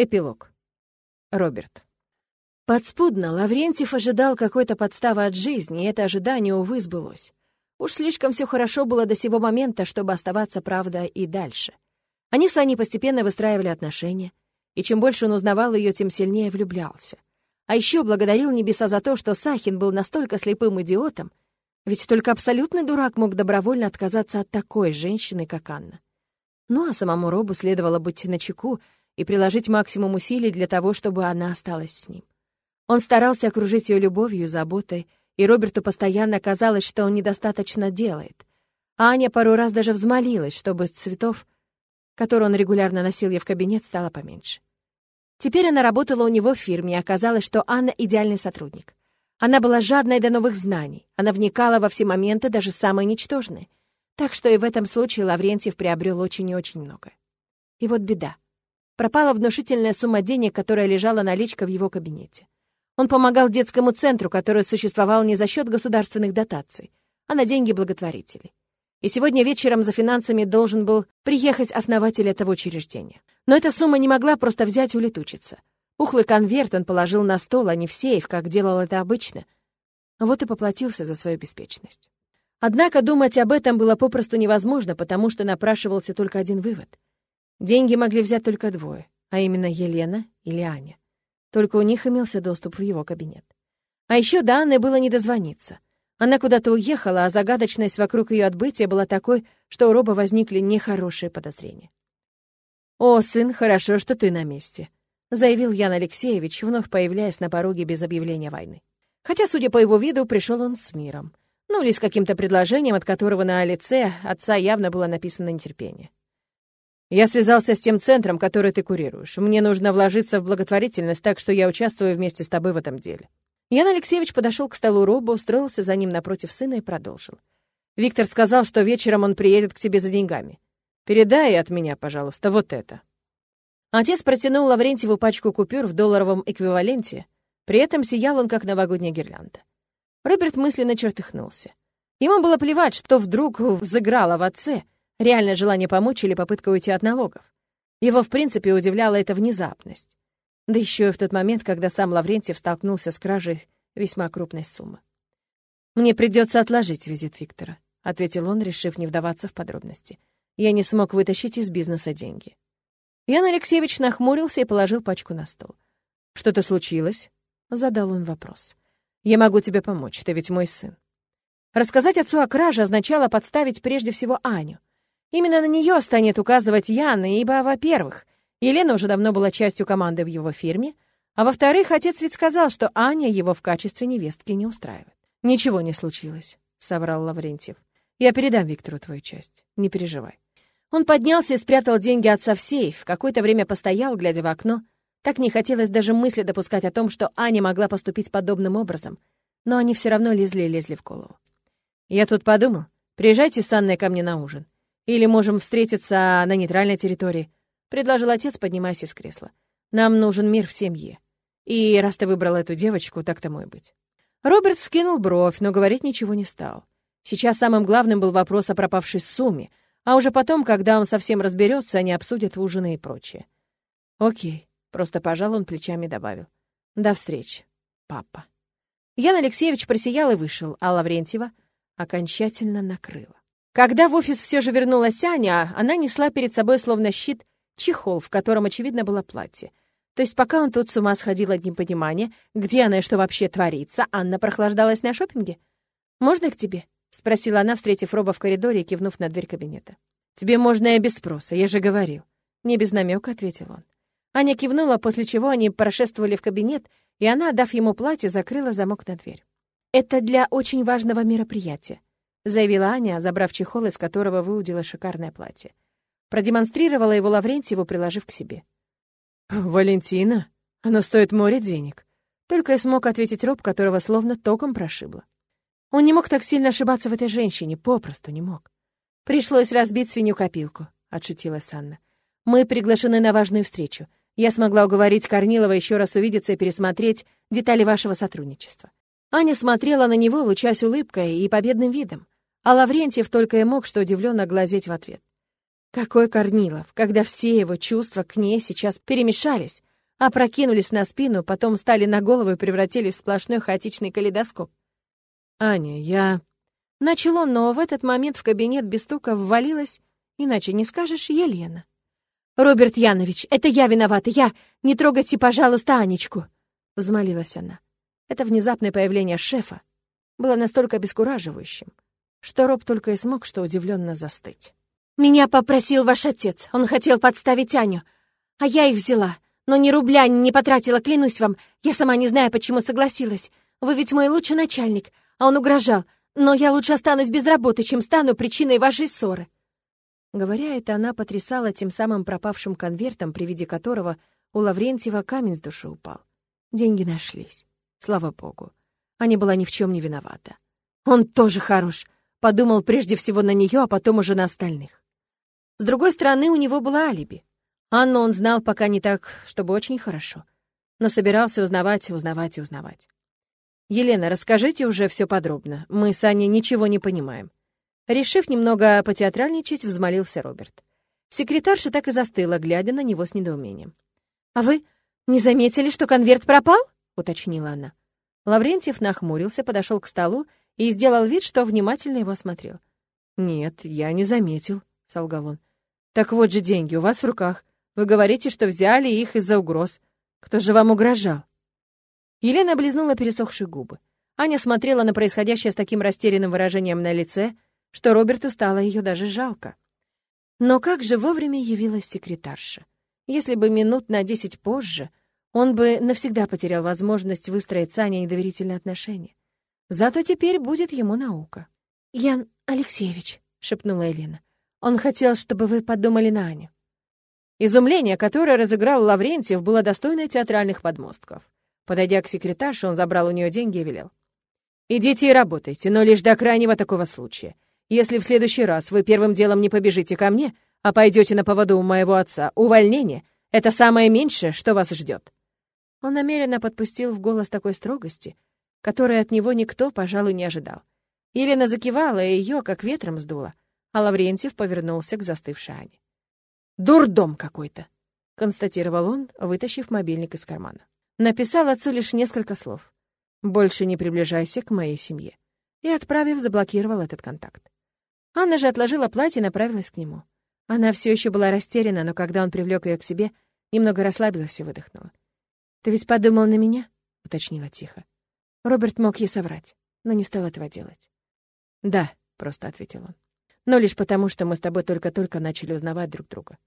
Эпилог. Роберт. Подспудно Лаврентьев ожидал какой-то подставы от жизни, и это ожидание, увы, сбылось. Уж слишком все хорошо было до сего момента, чтобы оставаться правда и дальше. Они с Аней постепенно выстраивали отношения, и чем больше он узнавал ее, тем сильнее влюблялся. А еще благодарил небеса за то, что Сахин был настолько слепым идиотом, ведь только абсолютный дурак мог добровольно отказаться от такой женщины, как Анна. Ну а самому Робу следовало быть начеку и приложить максимум усилий для того, чтобы она осталась с ним. Он старался окружить ее любовью, заботой, и Роберту постоянно казалось, что он недостаточно делает. А Аня пару раз даже взмолилась, чтобы цветов, которые он регулярно носил ей в кабинет, стало поменьше. Теперь она работала у него в фирме, и оказалось, что Анна — идеальный сотрудник. Она была жадной до новых знаний, она вникала во все моменты, даже самые ничтожные. Так что и в этом случае Лаврентьев приобрел очень и очень много. И вот беда — пропала внушительная сумма денег, которая лежала наличка в его кабинете. Он помогал детскому центру, который существовал не за счет государственных дотаций, а на деньги благотворителей. И сегодня вечером за финансами должен был приехать основатель этого учреждения. Но эта сумма не могла просто взять и улетучиться. Пухлый конверт он положил на стол, а не в сейф, как делал это обычно. Вот и поплатился за свою беспечность. Однако думать об этом было попросту невозможно, потому что напрашивался только один вывод — Деньги могли взять только двое, а именно Елена или Аня. Только у них имелся доступ в его кабинет. А еще до Анны было не дозвониться. Она куда-то уехала, а загадочность вокруг ее отбытия была такой, что у Роба возникли нехорошие подозрения. «О, сын, хорошо, что ты на месте», — заявил Ян Алексеевич, вновь появляясь на пороге без объявления войны. Хотя, судя по его виду, пришел он с миром. Ну, или с каким-то предложением, от которого на лице отца явно было написано нетерпение. Я связался с тем центром, который ты курируешь. Мне нужно вложиться в благотворительность, так что я участвую вместе с тобой в этом деле». Ян Алексеевич подошел к столу Роба, устроился за ним напротив сына и продолжил. «Виктор сказал, что вечером он приедет к тебе за деньгами. Передай от меня, пожалуйста, вот это». Отец протянул Лаврентьеву пачку купюр в долларовом эквиваленте, при этом сиял он, как новогодняя гирлянда. Роберт мысленно чертыхнулся. Ему было плевать, что вдруг взыграло в отце — Реальное желание помочь или попытка уйти от налогов. Его, в принципе, удивляла эта внезапность. Да еще и в тот момент, когда сам Лаврентьев столкнулся с кражей весьма крупной суммы. «Мне придется отложить визит Виктора», — ответил он, решив не вдаваться в подробности. «Я не смог вытащить из бизнеса деньги». Ян Алексеевич нахмурился и положил пачку на стол. «Что-то случилось?» — задал он вопрос. «Я могу тебе помочь, ты ведь мой сын». Рассказать отцу о краже означало подставить прежде всего Аню. Именно на нее станет указывать Яна, ибо, во-первых, Елена уже давно была частью команды в его фирме, а во-вторых, отец ведь сказал, что Аня его в качестве невестки не устраивает. «Ничего не случилось», — соврал Лаврентьев. «Я передам Виктору твою часть. Не переживай». Он поднялся и спрятал деньги отца в сейф, какое-то время постоял, глядя в окно. Так не хотелось даже мысли допускать о том, что Аня могла поступить подобным образом, но они все равно лезли и лезли в голову. «Я тут подумал, приезжайте с Анной ко мне на ужин. Или можем встретиться на нейтральной территории», — предложил отец, поднимаясь из кресла. «Нам нужен мир в семье. И раз ты выбрал эту девочку, так тому и быть». Роберт скинул бровь, но говорить ничего не стал. Сейчас самым главным был вопрос о пропавшей сумме, а уже потом, когда он совсем разберется, они обсудят ужины и прочее. «Окей», — просто пожал он плечами и добавил. «До встречи, папа». Ян Алексеевич просиял и вышел, а Лаврентьева окончательно накрыла. Когда в офис все же вернулась Аня, она несла перед собой словно щит чехол, в котором, очевидно, было платье. То есть пока он тут с ума сходил от непонимания, где она и что вообще творится, Анна прохлаждалась на шопинге. «Можно их тебе?» — спросила она, встретив Роба в коридоре и кивнув на дверь кабинета. «Тебе можно и без спроса, я же говорил». Не без намека, ответил он. Аня кивнула, после чего они прошествовали в кабинет, и она, дав ему платье, закрыла замок на дверь. «Это для очень важного мероприятия», заявила Аня, забрав чехол, из которого выудила шикарное платье. Продемонстрировала его Лаврентьеву, приложив к себе. «Валентина? Оно стоит море денег». Только и смог ответить Роб, которого словно током прошибло. Он не мог так сильно ошибаться в этой женщине, попросту не мог. «Пришлось разбить свинью-копилку», — отшутилась Анна. «Мы приглашены на важную встречу. Я смогла уговорить Корнилова еще раз увидеться и пересмотреть детали вашего сотрудничества». Аня смотрела на него, лучась улыбкой и победным видом. А Лаврентьев только и мог что удивленно глазеть в ответ. Какой Корнилов, когда все его чувства к ней сейчас перемешались, опрокинулись на спину, потом стали на голову и превратились в сплошной хаотичный калейдоскоп. «Аня, я...» Начал он, но в этот момент в кабинет без стука ввалилась, иначе не скажешь, Елена. «Роберт Янович, это я виновата, я! Не трогайте, пожалуйста, Анечку!» — взмолилась она. Это внезапное появление шефа было настолько обескураживающим, что Роб только и смог что удивленно застыть. «Меня попросил ваш отец, он хотел подставить Аню, а я их взяла, но ни рубля не потратила, клянусь вам, я сама не знаю, почему согласилась. Вы ведь мой лучший начальник, а он угрожал, но я лучше останусь без работы, чем стану причиной вашей ссоры». Говоря это, она потрясала тем самым пропавшим конвертом, при виде которого у Лаврентьева камень с души упал. Деньги нашлись. Слава богу. Аня была ни в чем не виновата. Он тоже хорош. Подумал прежде всего на нее, а потом уже на остальных. С другой стороны, у него было алиби. Анну он знал пока не так, чтобы очень хорошо. Но собирался узнавать, узнавать и узнавать. «Елена, расскажите уже все подробно. Мы с Аней ничего не понимаем. Решив немного потеатральничать, взмолился Роберт. Секретарша так и застыла, глядя на него с недоумением. «А вы не заметили, что конверт пропал?» — уточнила она. Лаврентьев нахмурился, подошел к столу и сделал вид, что внимательно его смотрел. «Нет, я не заметил», — солгал он. «Так вот же деньги у вас в руках. Вы говорите, что взяли их из-за угроз. Кто же вам угрожал?» Елена облизнула пересохшие губы. Аня смотрела на происходящее с таким растерянным выражением на лице — что Роберту стало ее даже жалко. Но как же вовремя явилась секретарша? Если бы минут на десять позже, он бы навсегда потерял возможность выстроить с Аней недоверительные отношения. Зато теперь будет ему наука. «Ян Алексеевич», — шепнула Елена, — «он хотел, чтобы вы подумали на Аню». Изумление, которое разыграл Лаврентьев, было достойно театральных подмостков. Подойдя к секретарше, он забрал у нее деньги и велел. «Идите и работайте, но лишь до крайнего такого случая. Если в следующий раз вы первым делом не побежите ко мне, а пойдете на поводу у моего отца, увольнение — это самое меньшее, что вас ждет. Он намеренно подпустил в голос такой строгости, которой от него никто, пожалуй, не ожидал. Елена закивала, и ее как ветром сдуло, а Лаврентьев повернулся к застывшей Ане. «Дурдом какой-то!» — констатировал он, вытащив мобильник из кармана. Написал отцу лишь несколько слов. «Больше не приближайся к моей семье». И, отправив, заблокировал этот контакт. Анна же отложила платье и направилась к нему. Она все еще была растеряна, но когда он привлек ее к себе, немного расслабилась и выдохнула. «Ты ведь подумал на меня?» — уточнила тихо. Роберт мог ей соврать, но не стал этого делать. «Да», — просто ответил он. «Но лишь потому, что мы с тобой только-только начали узнавать друг друга».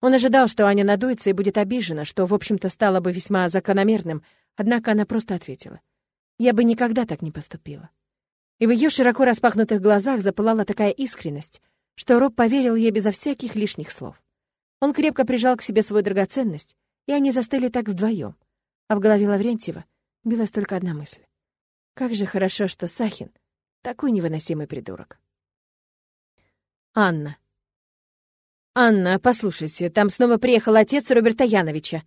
Он ожидал, что Аня надуется и будет обижена, что, в общем-то, стало бы весьма закономерным, однако она просто ответила. «Я бы никогда так не поступила». И в ее широко распахнутых глазах запылала такая искренность, что Роб поверил ей безо всяких лишних слов. Он крепко прижал к себе свою драгоценность, и они застыли так вдвоем. А в голове Лаврентьева билась только одна мысль. Как же хорошо, что Сахин — такой невыносимый придурок. Анна. «Анна, послушайте, там снова приехал отец Роберта Яновича»,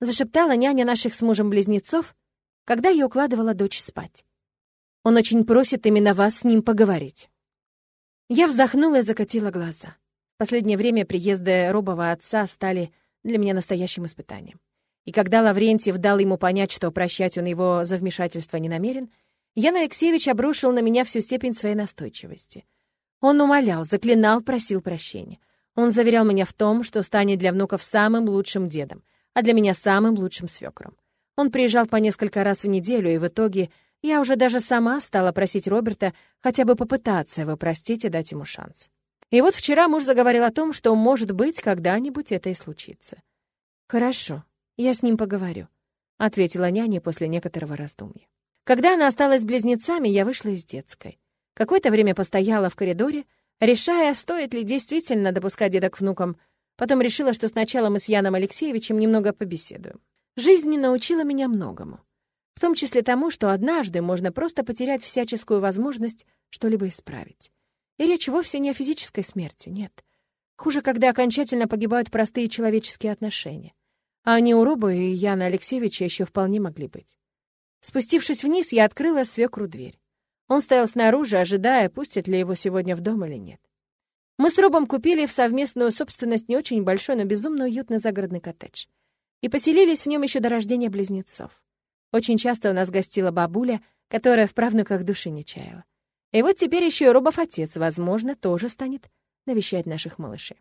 зашептала няня наших с мужем близнецов, когда я укладывала дочь спать. Он очень просит именно вас с ним поговорить». Я вздохнула и закатила глаза. Последнее время приезды Робова отца стали для меня настоящим испытанием. И когда Лаврентьев дал ему понять, что прощать он его за вмешательство не намерен, Ян Алексеевич обрушил на меня всю степень своей настойчивости. Он умолял, заклинал, просил прощения. Он заверял меня в том, что станет для внуков самым лучшим дедом, а для меня самым лучшим свекром. Он приезжал по несколько раз в неделю, и в итоге я уже даже сама стала просить Роберта хотя бы попытаться его простить и дать ему шанс. И вот вчера муж заговорил о том, что, может быть, когда-нибудь это и случится. «Хорошо, я с ним поговорю», — ответила няня после некоторого раздумья. Когда она осталась с близнецами, я вышла из детской. Какое-то время постояла в коридоре, решая, стоит ли действительно допускать деда к внукам. Потом решила, что сначала мы с Яном Алексеевичем немного побеседуем. Жизнь не научила меня многому в том числе тому, что однажды можно просто потерять всяческую возможность что-либо исправить. И речь вовсе не о физической смерти, нет. Хуже, когда окончательно погибают простые человеческие отношения. А они у Роба и Яна Алексеевича еще вполне могли быть. Спустившись вниз, я открыла свекру дверь. Он стоял снаружи, ожидая, пустят ли его сегодня в дом или нет. Мы с Робом купили в совместную собственность не очень большой, но безумно уютный загородный коттедж. и поселились в нем еще до рождения близнецов. Очень часто у нас гостила бабуля, которая в правнуках души не чаяла. И вот теперь еще и Робов отец, возможно, тоже станет навещать наших малышей.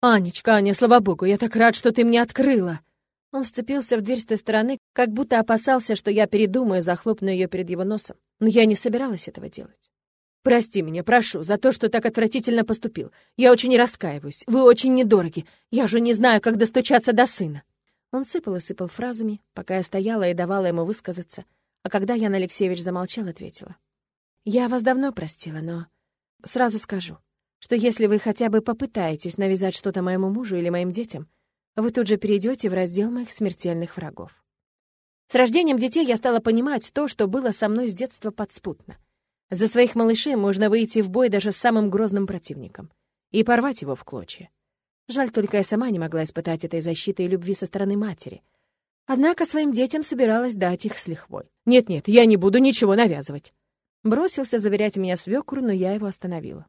«Анечка, Аня, слава богу, я так рад, что ты мне открыла!» Он вцепился в дверь с той стороны, как будто опасался, что я передумаю, захлопну ее перед его носом. Но я не собиралась этого делать. «Прости меня, прошу, за то, что так отвратительно поступил. Я очень раскаиваюсь. Вы очень недороги. Я же не знаю, как достучаться до сына». Он сыпал и сыпал фразами, пока я стояла и давала ему высказаться, а когда Ян Алексеевич замолчал, ответила. «Я вас давно простила, но сразу скажу, что если вы хотя бы попытаетесь навязать что-то моему мужу или моим детям, вы тут же перейдете в раздел моих смертельных врагов. С рождением детей я стала понимать то, что было со мной с детства подспутно. За своих малышей можно выйти в бой даже с самым грозным противником и порвать его в клочья. Жаль, только я сама не могла испытать этой защиты и любви со стороны матери. Однако своим детям собиралась дать их с лихвой. «Нет-нет, я не буду ничего навязывать». Бросился заверять меня свекру, но я его остановила.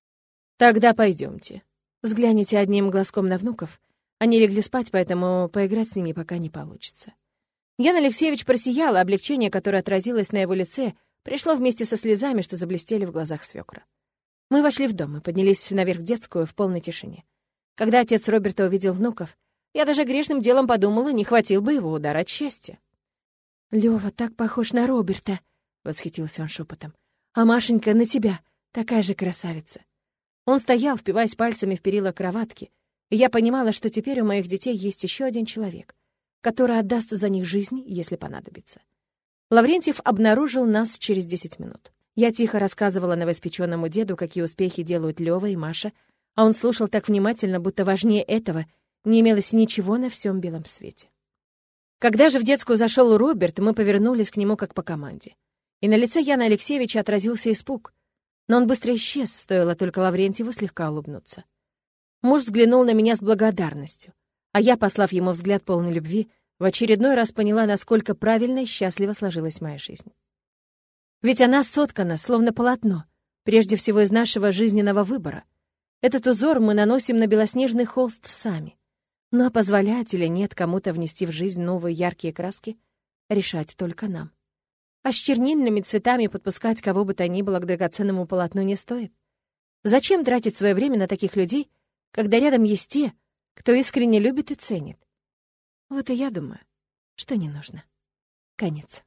«Тогда пойдемте. Взгляните одним глазком на внуков — они легли спать, поэтому поиграть с ними пока не получится. Ян Алексеевич просиял, а облегчение, которое отразилось на его лице, пришло вместе со слезами, что заблестели в глазах свекра. Мы вошли в дом и поднялись наверх детскую в полной тишине. Когда отец Роберта увидел внуков, я даже грешным делом подумала, не хватил бы его удар от счастья. «Лёва так похож на Роберта», — восхитился он шепотом. «А Машенька на тебя, такая же красавица». Он стоял, впиваясь пальцами в перила кроватки, и я понимала, что теперь у моих детей есть еще один человек, который отдаст за них жизнь, если понадобится. Лаврентьев обнаружил нас через 10 минут. Я тихо рассказывала новоиспеченному деду, какие успехи делают Лёва и Маша, а он слушал так внимательно, будто важнее этого не имелось ничего на всем белом свете. Когда же в детскую зашел Роберт, мы повернулись к нему как по команде. И на лице Яна Алексеевича отразился испуг, но он быстро исчез, стоило только Лаврентьеву слегка улыбнуться. Муж взглянул на меня с благодарностью, а я, послав ему взгляд полной любви, в очередной раз поняла, насколько правильно и счастливо сложилась моя жизнь. Ведь она соткана, словно полотно, прежде всего из нашего жизненного выбора. Этот узор мы наносим на белоснежный холст сами. Но позволять или нет кому-то внести в жизнь новые яркие краски, решать только нам. А с чернильными цветами подпускать кого бы то ни было к драгоценному полотну не стоит. Зачем тратить свое время на таких людей, когда рядом есть те, кто искренне любит и ценит. Вот и я думаю, что не нужно. Конец.